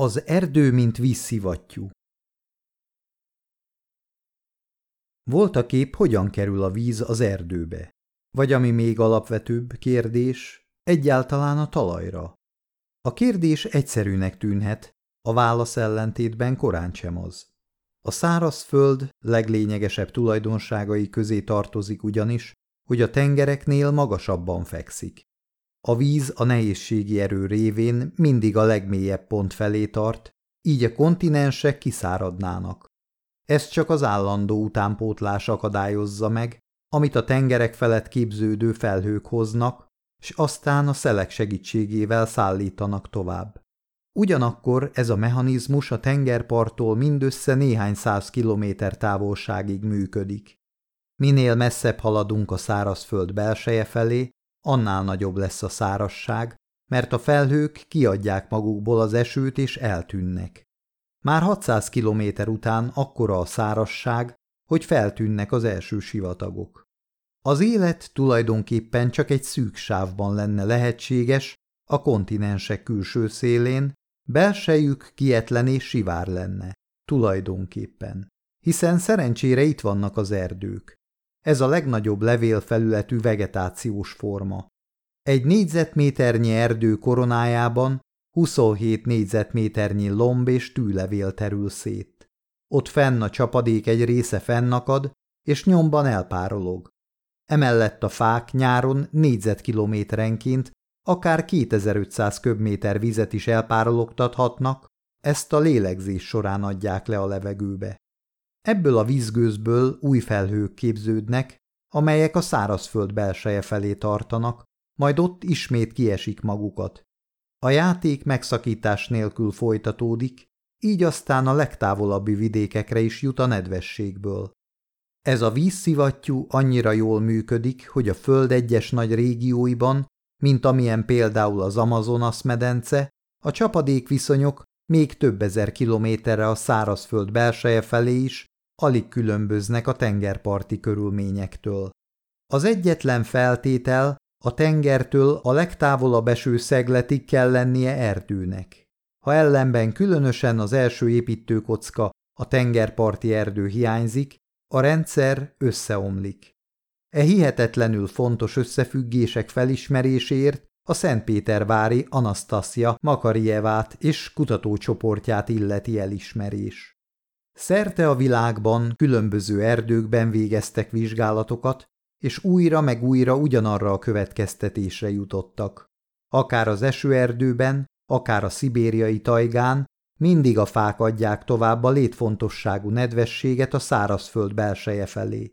Az erdő, mint vízszivattyú Volt a kép, hogyan kerül a víz az erdőbe? Vagy ami még alapvetőbb kérdés, egyáltalán a talajra? A kérdés egyszerűnek tűnhet, a válasz ellentétben korán sem az. A szárazföld leglényegesebb tulajdonságai közé tartozik ugyanis, hogy a tengereknél magasabban fekszik. A víz a nehézségi erő révén mindig a legmélyebb pont felé tart, így a kontinensek kiszáradnának. Ez csak az állandó utánpótlás akadályozza meg, amit a tengerek felett képződő felhők hoznak, és aztán a szelek segítségével szállítanak tovább. Ugyanakkor ez a mechanizmus a tengerparttól mindössze néhány száz kilométer távolságig működik. Minél messzebb haladunk a szárazföld belseje felé, annál nagyobb lesz a szárasság, mert a felhők kiadják magukból az esőt és eltűnnek. Már 600 kilométer után akkora a szárasság, hogy feltűnnek az első sivatagok. Az élet tulajdonképpen csak egy szűk sávban lenne lehetséges, a kontinensek külső szélén, belsejük kietlen és sivár lenne, tulajdonképpen, hiszen szerencsére itt vannak az erdők. Ez a legnagyobb levélfelületű vegetációs forma. Egy négyzetméternyi erdő koronájában 27 négyzetméternyi lomb és tűlevél terül szét. Ott fenn a csapadék egy része fennakad, és nyomban elpárolog. Emellett a fák nyáron négyzetkilométerenként akár 2500 köbméter vizet is elpárologtathatnak, ezt a lélegzés során adják le a levegőbe. Ebből a vízgőzből új felhők képződnek, amelyek a szárazföld belseje felé tartanak, majd ott ismét kiesik magukat. A játék megszakítás nélkül folytatódik, így aztán a legtávolabbi vidékekre is jut a nedvességből. Ez a vízszivattyú annyira jól működik, hogy a föld egyes nagy régióiban, mint amilyen például az Amazonas medence, a csapadékviszonyok még több ezer kilométerre a szárazföld belseje felé is alig különböznek a tengerparti körülményektől. Az egyetlen feltétel a tengertől a legtávolabb eső szegletig kell lennie erdőnek. Ha ellenben különösen az első építőkocka, a tengerparti erdő hiányzik, a rendszer összeomlik. E hihetetlenül fontos összefüggések felismeréséért a Szentpétervári Anasztasia Makarievát és kutatócsoportját illeti elismerés. Szerte a világban különböző erdőkben végeztek vizsgálatokat, és újra meg újra ugyanarra a következtetésre jutottak. Akár az esőerdőben, akár a szibériai tajgán, mindig a fák adják tovább a létfontosságú nedvességet a szárazföld belseje felé.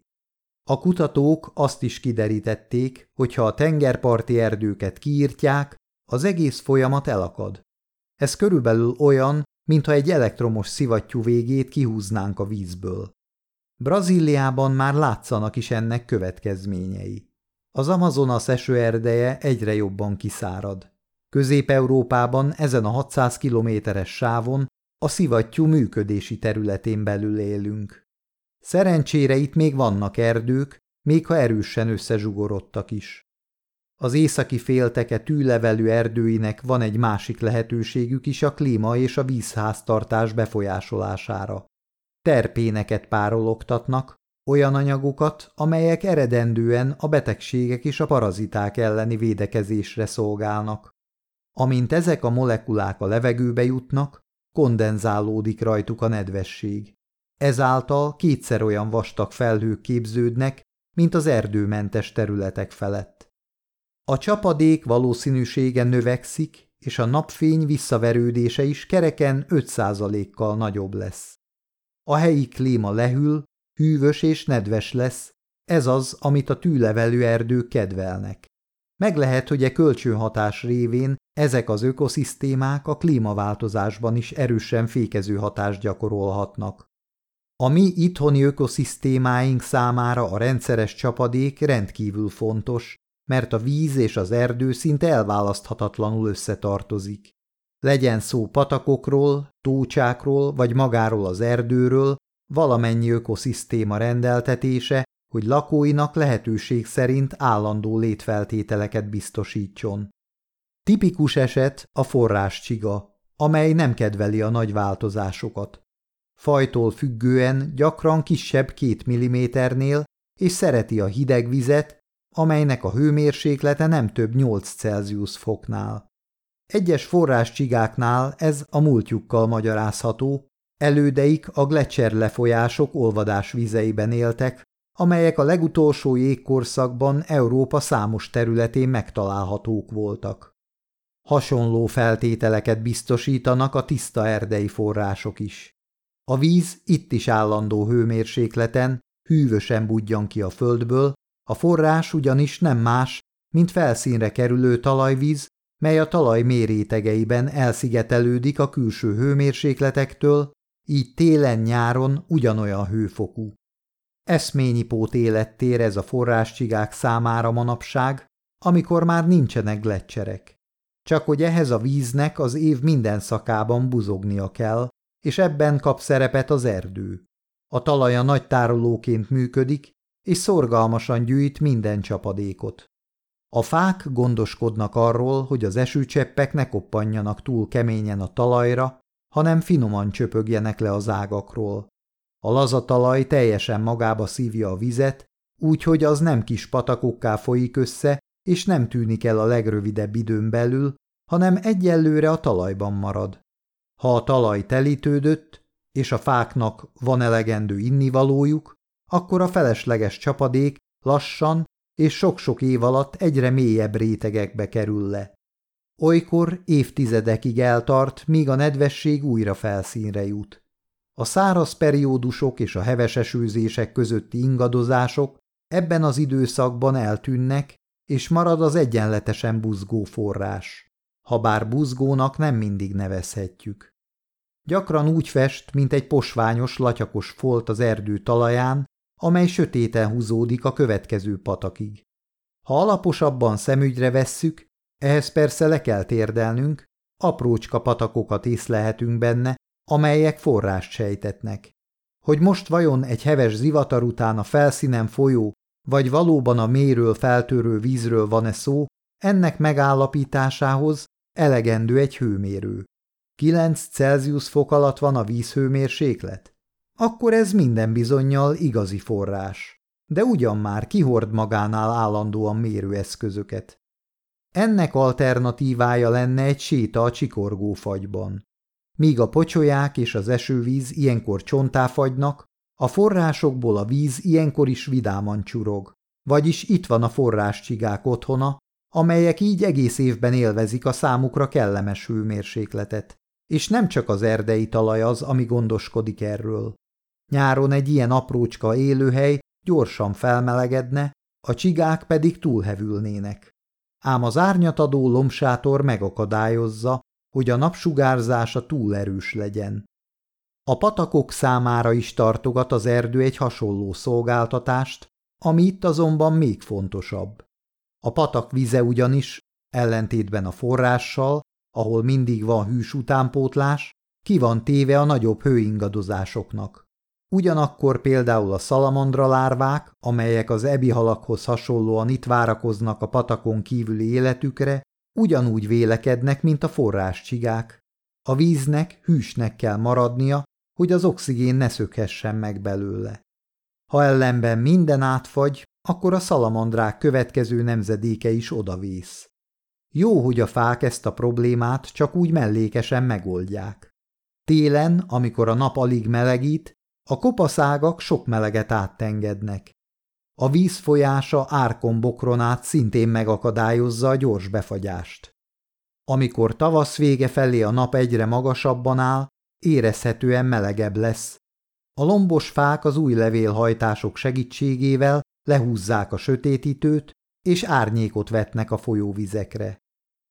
A kutatók azt is kiderítették, hogy ha a tengerparti erdőket kiírtják, az egész folyamat elakad. Ez körülbelül olyan, mintha egy elektromos szivattyú végét kihúznánk a vízből. Brazíliában már látszanak is ennek következményei. Az Amazonas esőerdeje egyre jobban kiszárad. Közép-Európában ezen a 600 kilométeres sávon a szivattyú működési területén belül élünk. Szerencsére itt még vannak erdők, még ha erősen összezsugorodtak is. Az északi félteke tűlevelű erdőinek van egy másik lehetőségük is a klíma és a vízháztartás befolyásolására. Terpéneket párologtatnak, olyan anyagokat, amelyek eredendően a betegségek és a paraziták elleni védekezésre szolgálnak. Amint ezek a molekulák a levegőbe jutnak, kondenzálódik rajtuk a nedvesség. Ezáltal kétszer olyan vastag felhők képződnek, mint az erdőmentes területek felett. A csapadék valószínűsége növekszik, és a napfény visszaverődése is kereken 5%-kal nagyobb lesz. A helyi klíma lehűl, hűvös és nedves lesz, ez az, amit a tűlevelő erdők kedvelnek. Meg lehet, hogy e kölcsönhatás révén ezek az ökoszisztémák a klímaváltozásban is erősen fékező hatást gyakorolhatnak. A mi itthoni ökoszisztémáink számára a rendszeres csapadék rendkívül fontos, mert a víz és az erdő szinte elválaszthatatlanul összetartozik. Legyen szó patakokról, tócsákról vagy magáról az erdőről, valamennyi ökoszisztéma rendeltetése, hogy lakóinak lehetőség szerint állandó létfeltételeket biztosítson. Tipikus eset a forráscsiga, amely nem kedveli a nagy változásokat. Fajtól függően gyakran kisebb két milliméternél, és szereti a hideg vizet, amelynek a hőmérséklete nem több 8 Celsius foknál. Egyes forráscsigáknál ez a múltjukkal magyarázható, elődeik a Gletscher lefolyások olvadás vizeiben éltek, amelyek a legutolsó jégkorszakban Európa számos területén megtalálhatók voltak. Hasonló feltételeket biztosítanak a tiszta erdei források is. A víz itt is állandó hőmérsékleten, hűvösen budjan ki a földből, a forrás ugyanis nem más, mint felszínre kerülő talajvíz, mely a talaj mérétegeiben elszigetelődik a külső hőmérsékletektől, így télen-nyáron ugyanolyan hőfokú. Eszményi pót élettér ez a forráscsigák számára manapság, amikor már nincsenek gletszerek. Csak hogy ehhez a víznek az év minden szakában buzognia kell, és ebben kap szerepet az erdő. A talaja nagy tárolóként működik, és szorgalmasan gyűjt minden csapadékot. A fák gondoskodnak arról, hogy az esőcseppek ne koppanjanak túl keményen a talajra, hanem finoman csöpögjenek le az ágakról. A laza talaj teljesen magába szívja a vizet, úgyhogy az nem kis patakokká folyik össze, és nem tűnik el a legrövidebb időn belül, hanem egyelőre a talajban marad. Ha a talaj telítődött, és a fáknak van elegendő innivalójuk, akkor a felesleges csapadék lassan és sok-sok év alatt egyre mélyebb rétegekbe kerül le. Olykor évtizedekig eltart, míg a nedvesség újra felszínre jut. A száraz periódusok és a heves esőzések közötti ingadozások ebben az időszakban eltűnnek, és marad az egyenletesen buzgó forrás. Habár buzgónak nem mindig nevezhetjük. Gyakran úgy fest, mint egy posványos, latyakos folt az erdő talaján, amely sötéten húzódik a következő patakig. Ha alaposabban szemügyre vesszük, ehhez persze le kell térdelnünk, aprócska patakokat észlehetünk benne, amelyek forrást sejtetnek. Hogy most vajon egy heves zivatar után a felszínen folyó, vagy valóban a méről feltörő vízről van-e szó, ennek megállapításához elegendő egy hőmérő. 9 Celsius fok alatt van a vízhőmérséklet? Akkor ez minden bizonyal igazi forrás. De ugyan már kihord magánál állandóan mérőeszközöket. Ennek alternatívája lenne egy séta a csikorgó fagyban. Míg a pocsolyák és az esővíz ilyenkor csontá fagynak, a forrásokból a víz ilyenkor is vidáman csurog. Vagyis itt van a forráscsigák otthona, amelyek így egész évben élvezik a számukra kellemes hőmérsékletet. És nem csak az erdei talaj az, ami gondoskodik erről. Nyáron egy ilyen aprócska élőhely gyorsan felmelegedne, a csigák pedig túlhevülnének. Ám az árnyatadó lomsátor megakadályozza, hogy a napsugárzása túl erős legyen. A patakok számára is tartogat az erdő egy hasonló szolgáltatást, ami itt azonban még fontosabb. A patak vize ugyanis, ellentétben a forrással, ahol mindig van hűs utánpótlás, ki van téve a nagyobb hőingadozásoknak. Ugyanakkor például a szalamandra lárvák, amelyek az ebihalakhoz hasonlóan itt várakoznak a patakon kívüli életükre, ugyanúgy vélekednek, mint a forráscsigák. A víznek hűsnek kell maradnia, hogy az oxigén ne szökhessen meg belőle. Ha ellenben minden átfagy, akkor a szalamandrák következő nemzedéke is odavész. Jó, hogy a fák ezt a problémát csak úgy mellékesen megoldják. Télen, amikor a nap alig melegít, a kopaszágak sok meleget áttengednek. A víz folyása árkombokron át szintén megakadályozza a gyors befagyást. Amikor tavasz vége felé a nap egyre magasabban áll, érezhetően melegebb lesz. A lombos fák az új levélhajtások segítségével lehúzzák a sötétítőt, és árnyékot vetnek a folyóvizekre.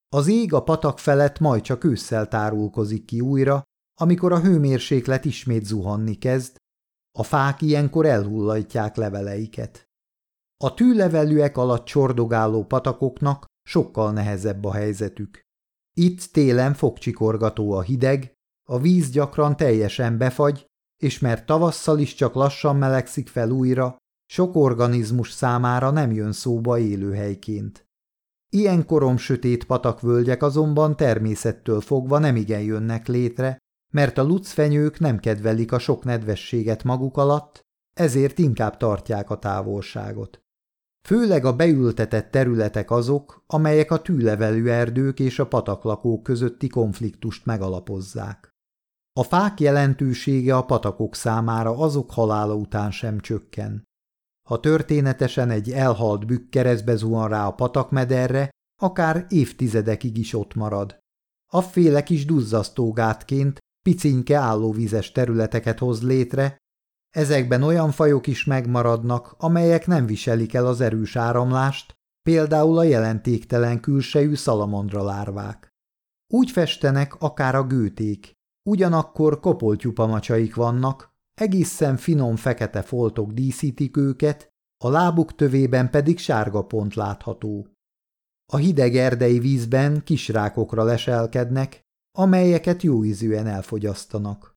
Az ég a patak felett majd csak ősszel tárulkozik ki újra, amikor a hőmérséklet ismét zuhanni kezd, a fák ilyenkor elhullajtják leveleiket. A tűlevelűek alatt csordogáló patakoknak sokkal nehezebb a helyzetük. Itt télen fogcsikorgató a hideg, a víz gyakran teljesen befagy, és mert tavasszal is csak lassan melegszik fel újra, sok organizmus számára nem jön szóba élőhelyként. Ilyen korom sötét patakvölgyek azonban természettől fogva nemigen jönnek létre, mert a lucfenyők nem kedvelik a sok nedvességet maguk alatt, ezért inkább tartják a távolságot. Főleg a beültetett területek azok, amelyek a tűlevelű erdők és a pataklakók közötti konfliktust megalapozzák. A fák jelentősége a patakok számára azok halála után sem csökken. Ha történetesen egy elhalt bükk keresztbe zuhan rá a patakmederre, akár évtizedekig is ott marad. Afféle kis duzzasztógátként picinke állóvízes területeket hoz létre, ezekben olyan fajok is megmaradnak, amelyek nem viselik el az erős áramlást, például a jelentéktelen külsejű szalamandra lárvák. Úgy festenek akár a gőték, ugyanakkor kopoltyupamacsaik vannak, egészen finom fekete foltok díszítik őket, a lábuk tövében pedig sárga pont látható. A hideg erdei vízben kisrákokra leselkednek, amelyeket jóízűen elfogyasztanak.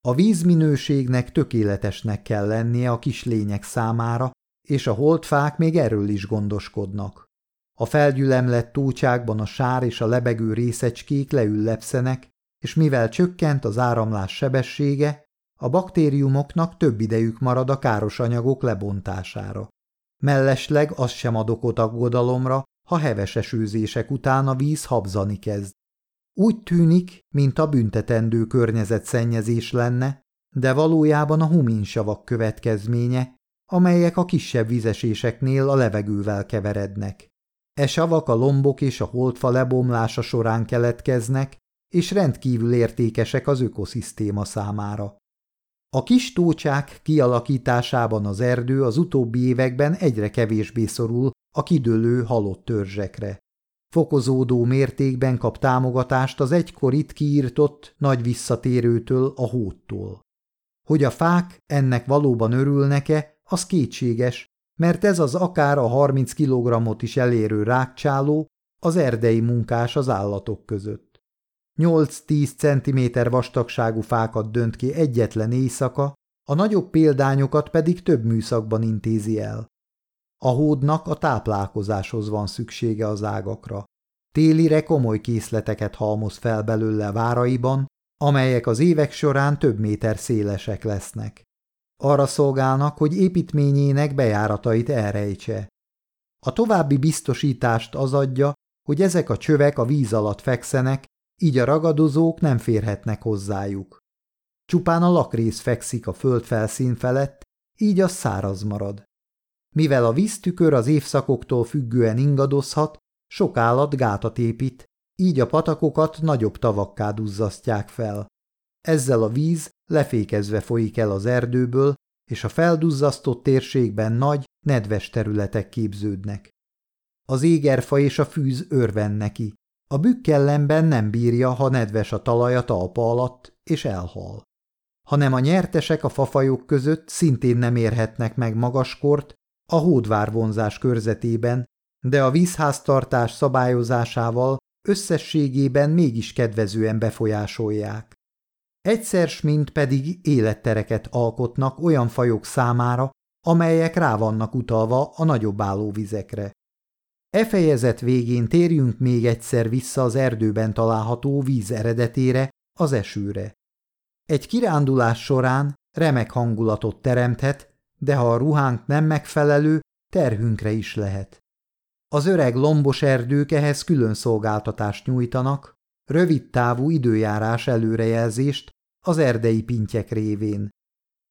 A vízminőségnek tökéletesnek kell lennie a kis lények számára, és a holdfák még erről is gondoskodnak. A felgyülemlett tócsákban a sár és a lebegő részecskék leüllepszenek, és mivel csökkent az áramlás sebessége, a baktériumoknak több idejük marad a káros anyagok lebontására. Mellesleg az sem ad okot aggodalomra, ha heves esőzések után a víz habzani kezd. Úgy tűnik, mint a büntetendő környezetszennyezés lenne, de valójában a huminsavak következménye, amelyek a kisebb vizeséseknél a levegővel keverednek. E savak a lombok és a holdfa lebomlása során keletkeznek, és rendkívül értékesek az ökoszisztéma számára. A kis tócsák kialakításában az erdő az utóbbi években egyre kevésbé szorul a kidőlő halott törzsekre. Fokozódó mértékben kap támogatást az egykor itt kiírtott nagy visszatérőtől, a hóttól. Hogy a fák ennek valóban örülnek-e, az kétséges, mert ez az akár a 30 kilogrammot is elérő rákcsáló az erdei munkás az állatok között. 8-10 cm vastagságú fákat dönt ki egyetlen éjszaka, a nagyobb példányokat pedig több műszakban intézi el. A hódnak a táplálkozáshoz van szüksége az ágakra. Télire komoly készleteket halmoz fel belőle váraiban, amelyek az évek során több méter szélesek lesznek. Arra szolgálnak, hogy építményének bejáratait elrejtse. A további biztosítást az adja, hogy ezek a csövek a víz alatt fekszenek, így a ragadozók nem férhetnek hozzájuk. Csupán a lakrész fekszik a föld felszín felett, így az száraz marad. Mivel a víztükör az évszakoktól függően ingadozhat, sok állat gátat épít, így a patakokat nagyobb tavakká duzzasztják fel. Ezzel a víz lefékezve folyik el az erdőből, és a felduzzasztott térségben nagy, nedves területek képződnek. Az égerfa és a fűz örven neki. A bükkellemben nem bírja, ha nedves a talaj a talpa alatt, és elhal. Hanem a nyertesek a fafajok között szintén nem érhetnek meg magaskort, a hódvárvonzás körzetében, de a vízháztartás szabályozásával összességében mégis kedvezően befolyásolják. Egyszer mint pedig élettereket alkotnak olyan fajok számára, amelyek rá vannak utalva a nagyobb állóvizekre. E fejezet végén térjünk még egyszer vissza az erdőben található víz eredetére, az esőre. Egy kirándulás során remek hangulatot teremthet, de ha a ruhánk nem megfelelő, terhünkre is lehet. Az öreg lombos erdők ehhez külön szolgáltatást nyújtanak, rövid távú időjárás előrejelzést az erdei pintyek révén.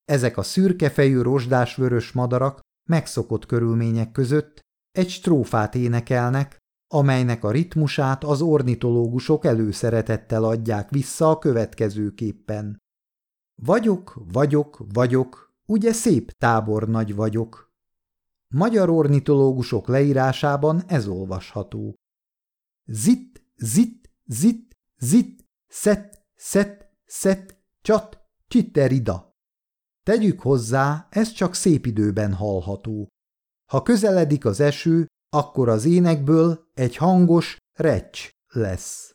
Ezek a szürkefejű rozsdás-vörös madarak megszokott körülmények között egy strófát énekelnek, amelynek a ritmusát az ornitológusok előszeretettel adják vissza a következőképpen. Vagyok, vagyok, vagyok, Ugye szép tábornagy vagyok. Magyar ornitológusok leírásában ez olvasható. Zit, zit, zit, zit, szet, szet, szet, csat, csitterida. Tegyük hozzá, ez csak szép időben hallható. Ha közeledik az eső, akkor az énekből egy hangos recs lesz.